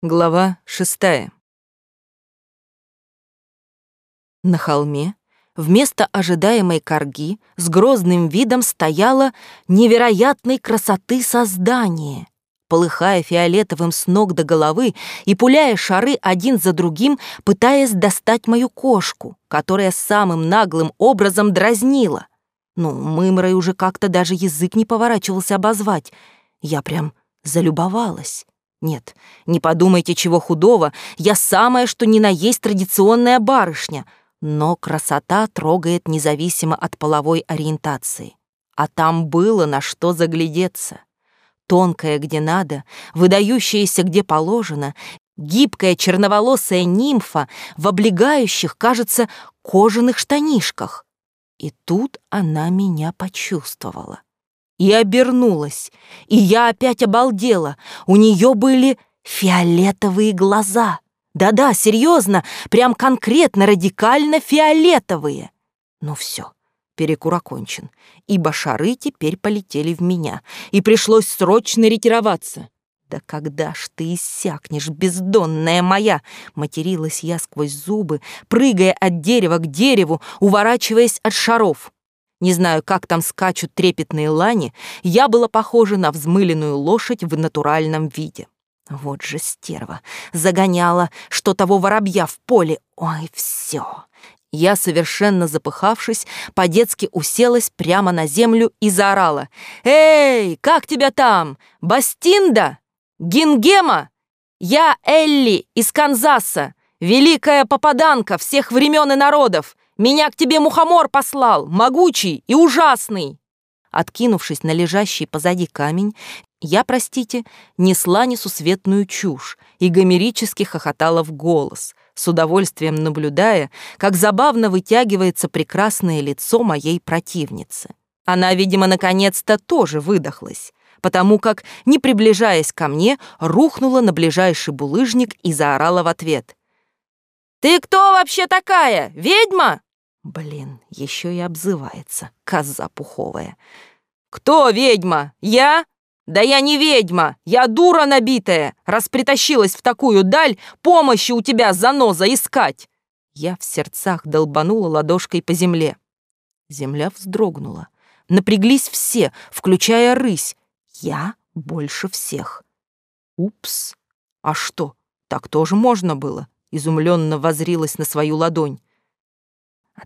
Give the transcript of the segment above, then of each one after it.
Глава шестая. На холме вместо ожидаемой корги с грозным видом стояло невероятной красоты создание. Полыхая фиолетовым с ног до головы и пуляя шары один за другим, пытаясь достать мою кошку, которая самым наглым образом дразнила. Ну, мымрой уже как-то даже язык не поворачивался обозвать. Я прям залюбовалась. Нет, не подумайте чего худого, я самая что ни на есть традиционная барышня, но красота трогает независимо от половой ориентации. А там было на что заглядеться. Тонкая где надо, выдающаяся где положено, гибкая черноволосая нимфа в облегающих, кажется, кожаных штанишках. И тут она меня почувствовала и обернулась. И я опять обалдела. У нее были фиолетовые глаза. Да-да, серьезно, прям конкретно, радикально фиолетовые. Ну все, перекур окончен, ибо шары теперь полетели в меня, и пришлось срочно ретироваться. «Да когда ж ты иссякнешь, бездонная моя!» — материлась я сквозь зубы, прыгая от дерева к дереву, уворачиваясь от шаров. Не знаю, как там скачут трепетные лани, я была похожа на взмыленную лошадь в натуральном виде. Вот же стерва, загоняла, что того воробья в поле. Ой, все. Я, совершенно запыхавшись, по-детски уселась прямо на землю и заорала. «Эй, как тебя там? Бастинда? Гингема? Я Элли из Канзаса, великая попаданка всех времен и народов. Меня к тебе мухомор послал, могучий и ужасный!» Откинувшись на лежащий позади камень, я, простите, несла несусветную чушь и гомерически хохотала в голос, с удовольствием наблюдая, как забавно вытягивается прекрасное лицо моей противницы. Она, видимо, наконец-то тоже выдохлась, потому как, не приближаясь ко мне, рухнула на ближайший булыжник и заорала в ответ. «Ты кто вообще такая? Ведьма?» Блин, еще и обзывается, коза пуховая. «Кто ведьма? Я? Да я не ведьма, я дура набитая, раз притащилась в такую даль помощи у тебя, заноза, искать!» Я в сердцах долбанула ладошкой по земле. Земля вздрогнула. Напряглись все, включая рысь. Я больше всех. Упс. А что, так тоже можно было? Изумленно возрилась на свою ладонь.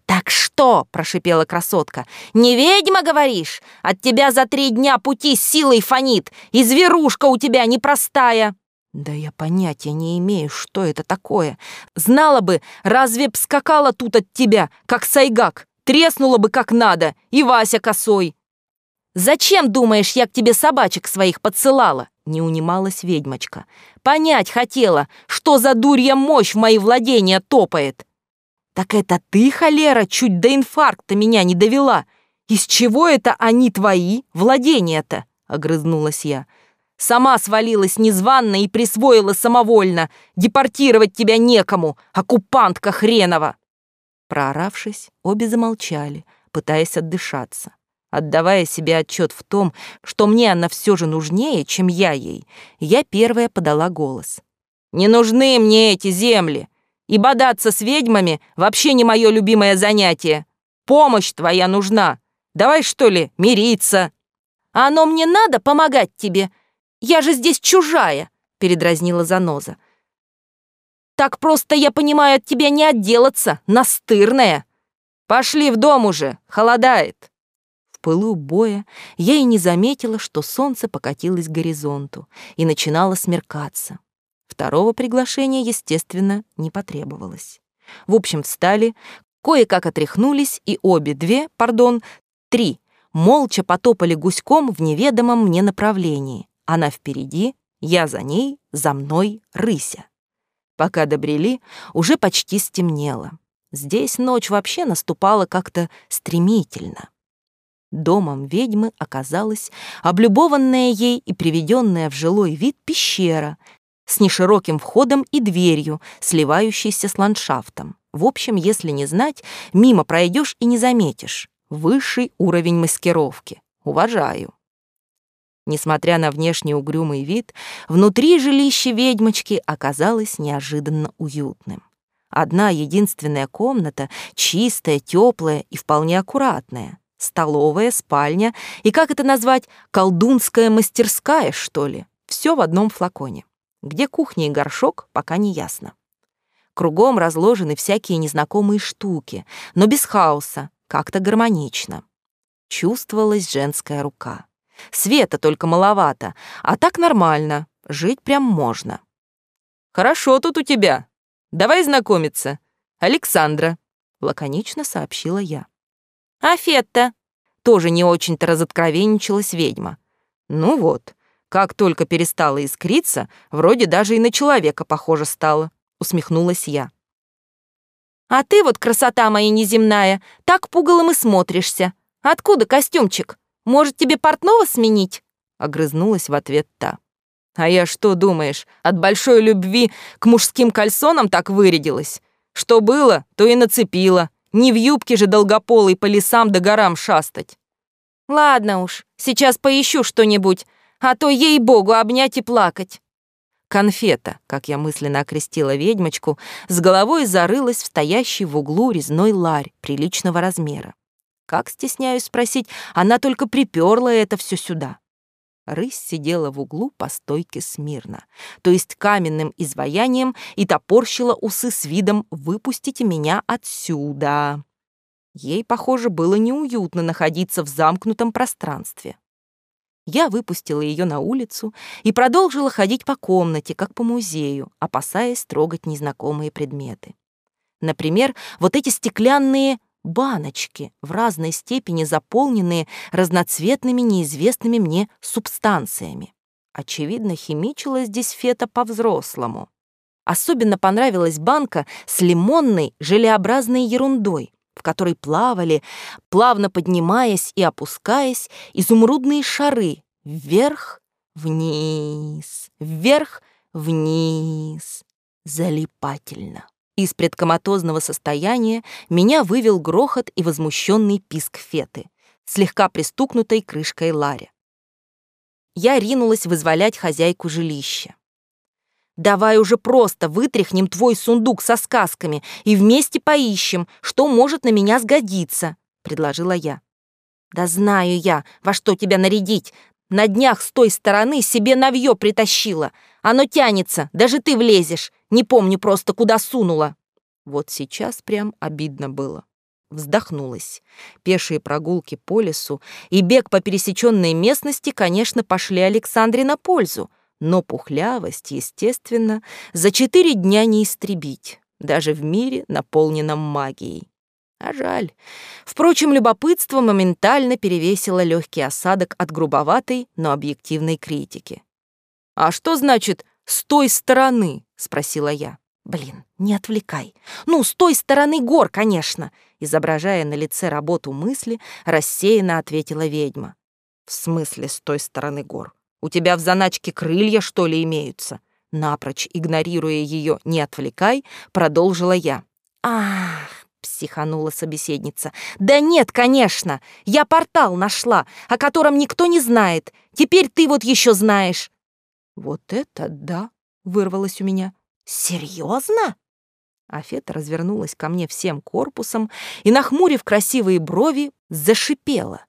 «Так что?» — прошипела красотка. «Не ведьма, говоришь? От тебя за три дня пути силой фонит, и зверушка у тебя непростая!» «Да я понятия не имею, что это такое. Знала бы, разве б скакала тут от тебя, как сайгак, треснула бы как надо, и Вася косой!» «Зачем, думаешь, я к тебе собачек своих подсылала?» Не унималась ведьмочка. «Понять хотела, что за дурья мощь в мои владения топает!» «Так это ты, холера, чуть до инфаркта меня не довела! Из чего это они твои, владения-то?» — огрызнулась я. «Сама свалилась незванно и присвоила самовольно. Депортировать тебя некому, оккупантка хренова!» Прооравшись, обе замолчали, пытаясь отдышаться. Отдавая себе отчет в том, что мне она все же нужнее, чем я ей, я первая подала голос. «Не нужны мне эти земли! И бодаться с ведьмами вообще не мое любимое занятие. Помощь твоя нужна. Давай, что ли, мириться». «А оно мне надо помогать тебе? Я же здесь чужая», — передразнила Заноза. «Так просто, я понимаю, от тебя не отделаться, настырная. Пошли в дом уже, холодает». В пылу боя я и не заметила, что солнце покатилось к горизонту и начинало смеркаться. Второго приглашения, естественно, не потребовалось. В общем, встали, кое-как отряхнулись, и обе две, пардон, три, молча потопали гуськом в неведомом мне направлении. Она впереди, я за ней, за мной рыся. Пока добрели, уже почти стемнело. Здесь ночь вообще наступала как-то стремительно. Домом ведьмы оказалась облюбованная ей и приведенная в жилой вид пещера с нешироким входом и дверью, сливающейся с ландшафтом. В общем, если не знать, мимо пройдешь и не заметишь. Высший уровень маскировки. Уважаю. Несмотря на внешний угрюмый вид, внутри жилище ведьмочки оказалось неожиданно уютным. Одна единственная комната, чистая, теплая и вполне аккуратная. Столовая, спальня и, как это назвать, колдунская мастерская, что ли. Все в одном флаконе. Где кухня и горшок, пока не ясно. Кругом разложены всякие незнакомые штуки, но без хаоса, как-то гармонично. Чувствовалась женская рука. Света только маловато, а так нормально, жить прям можно. «Хорошо тут у тебя. Давай знакомиться. Александра», — лаконично сообщила я. «А Фетта?» — тоже не очень-то разоткровенничалась ведьма. «Ну вот, как только перестала искриться, вроде даже и на человека похоже стало», — усмехнулась я. «А ты вот, красота моя неземная, так пугалом и смотришься. Откуда костюмчик? Может, тебе портного сменить?» Огрызнулась в ответ та. «А я что, думаешь, от большой любви к мужским кальсонам так вырядилась? Что было, то и нацепила. Не в юбке же долгополой по лесам да горам шастать». «Ладно уж, сейчас поищу что-нибудь, а то ей-богу обнять и плакать». Конфета, как я мысленно окрестила ведьмочку, с головой зарылась в стоящий в углу резной ларь приличного размера. Как стесняюсь спросить, она только приперла это все сюда. Рысь сидела в углу по стойке смирно, то есть каменным изваянием, и топорщила усы с видом «выпустите меня отсюда». Ей, похоже, было неуютно находиться в замкнутом пространстве. Я выпустила ее на улицу и продолжила ходить по комнате, как по музею, опасаясь трогать незнакомые предметы. Например, вот эти стеклянные баночки, в разной степени заполненные разноцветными неизвестными мне субстанциями. Очевидно, химичила здесь фета по-взрослому. Особенно понравилась банка с лимонной желеобразной ерундой, в которой плавали, плавно поднимаясь и опускаясь, изумрудные шары вверх, вниз, вверх, вниз. Залипательно. Из предкоматозного состояния меня вывел грохот и возмущенный писк феты, слегка пристукнутой крышкой Лари. Я ринулась вызволять хозяйку жилища. «Давай уже просто вытряхнем твой сундук со сказками и вместе поищем, что может на меня сгодиться», — предложила я. «Да знаю я, во что тебя нарядить. На днях с той стороны себе навье притащила. Оно тянется, даже ты влезешь. Не помню просто, куда сунула. Вот сейчас прям обидно было. Вздохнулась. Пешие прогулки по лесу и бег по пересеченной местности, конечно, пошли Александре на пользу, но пухлявость, естественно, за четыре дня не истребить, даже в мире, наполненном магией. А жаль. Впрочем, любопытство моментально перевесило легкий осадок от грубоватой, но объективной критики. «А что значит «с той стороны»?» — спросила я. «Блин, не отвлекай. Ну, с той стороны гор, конечно!» Изображая на лице работу мысли, рассеянно ответила ведьма. «В смысле с той стороны гор? У тебя в заначке крылья, что ли, имеются?» Напрочь, игнорируя ее «не отвлекай», продолжила я. «Ах!» — психанула собеседница. «Да нет, конечно! Я портал нашла, о котором никто не знает. Теперь ты вот еще знаешь. «Вот это да!» — вырвалось у меня. «Серьезно?» Афета развернулась ко мне всем корпусом и, нахмурив красивые брови, зашипела.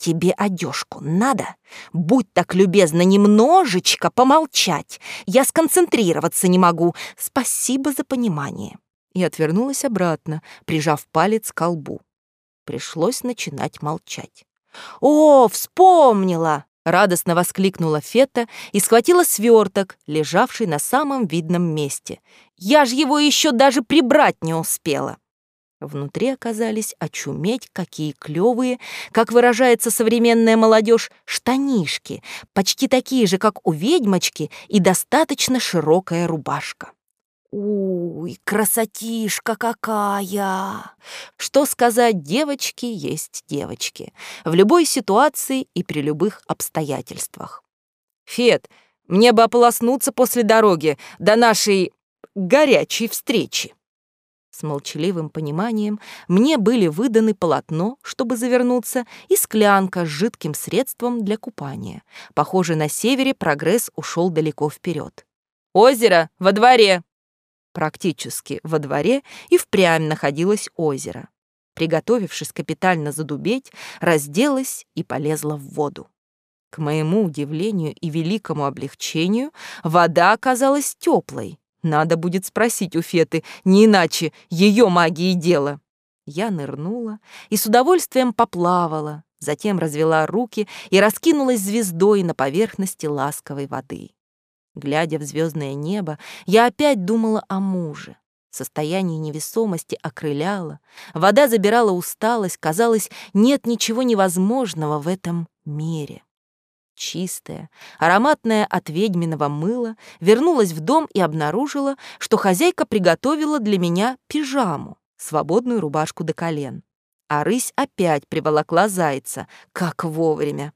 «Тебе одежку надо? Будь так любезна немножечко помолчать. Я сконцентрироваться не могу. Спасибо за понимание». И отвернулась обратно, прижав палец к колбу. Пришлось начинать молчать. «О, вспомнила!» Радостно воскликнула Фета и схватила сверток, лежавший на самом видном месте. «Я ж его еще даже прибрать не успела!» Внутри оказались очуметь, какие клевые, как выражается современная молодежь, штанишки, почти такие же, как у ведьмочки, и достаточно широкая рубашка. Уй, красотишка какая! Что сказать, девочки есть девочки. В любой ситуации и при любых обстоятельствах. Фет, мне бы ополоснуться после дороги до нашей горячей встречи. С молчаливым пониманием мне были выданы полотно, чтобы завернуться, и склянка с жидким средством для купания. Похоже, на севере прогресс ушел далеко вперед. «Озеро во дворе!» Практически во дворе и впрямь находилось озеро. Приготовившись капитально задубеть, разделась и полезла в воду. К моему удивлению и великому облегчению, вода оказалась теплой, надо будет спросить у Феты, не иначе ее магии дело. Я нырнула и с удовольствием поплавала, затем развела руки и раскинулась звездой на поверхности ласковой воды. Глядя в звездное небо, я опять думала о муже. Состояние невесомости окрыляло, вода забирала усталость, казалось, нет ничего невозможного в этом мире чистая, ароматная от ведьминого мыла, вернулась в дом и обнаружила, что хозяйка приготовила для меня пижаму, свободную рубашку до колен. А рысь опять приволокла зайца, как вовремя.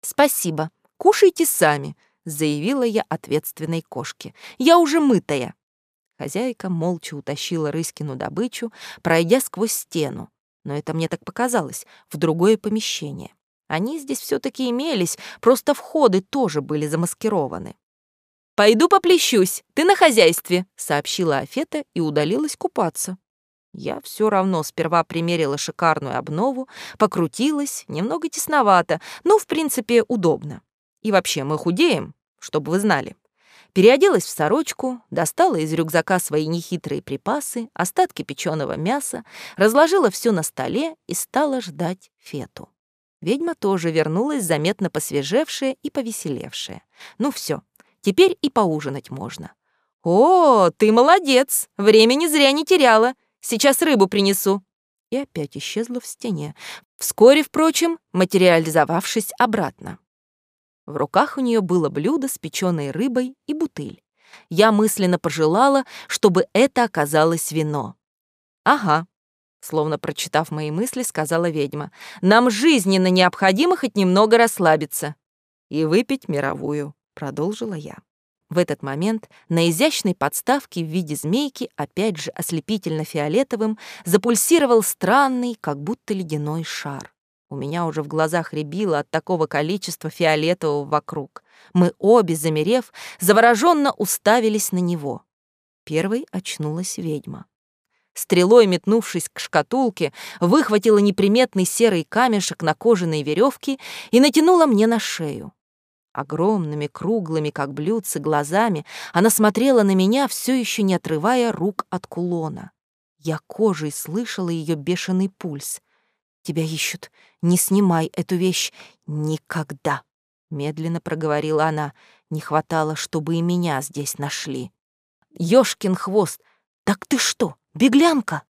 «Спасибо, кушайте сами», — заявила я ответственной кошке. «Я уже мытая». Хозяйка молча утащила Рыськину добычу, пройдя сквозь стену. Но это мне так показалось, в другое помещение. Они здесь все-таки имелись, просто входы тоже были замаскированы. «Пойду поплещусь, ты на хозяйстве», — сообщила Афета и удалилась купаться. Я все равно сперва примерила шикарную обнову, покрутилась, немного тесновато, но, в принципе, удобно. И вообще, мы худеем, чтобы вы знали. Переоделась в сорочку, достала из рюкзака свои нехитрые припасы, остатки печеного мяса, разложила все на столе и стала ждать Фету. Ведьма тоже вернулась, заметно посвежевшая и повеселевшая. Ну все, теперь и поужинать можно. «О, ты молодец! Времени зря не теряла. Сейчас рыбу принесу». И опять исчезла в стене, вскоре, впрочем, материализовавшись обратно. В руках у нее было блюдо с печеной рыбой и бутыль. Я мысленно пожелала, чтобы это оказалось вино. Ага, Словно прочитав мои мысли, сказала ведьма. «Нам жизненно необходимо хоть немного расслабиться и выпить мировую», — продолжила я. В этот момент на изящной подставке в виде змейки, опять же ослепительно-фиолетовым, запульсировал странный, как будто ледяной шар. У меня уже в глазах рябило от такого количества фиолетового вокруг. Мы обе, замерев, завороженно уставились на него. Первой очнулась ведьма стрелой метнувшись к шкатулке, выхватила неприметный серый камешек на кожаной веревке и натянула мне на шею. Огромными, круглыми, как блюдцы, глазами она смотрела на меня, все еще не отрывая рук от кулона. Я кожей слышала ее бешеный пульс. «Тебя ищут. Не снимай эту вещь. Никогда!» Медленно проговорила она. «Не хватало, чтобы и меня здесь нашли». «Ёшкин хвост! Так ты что, Беглянка!»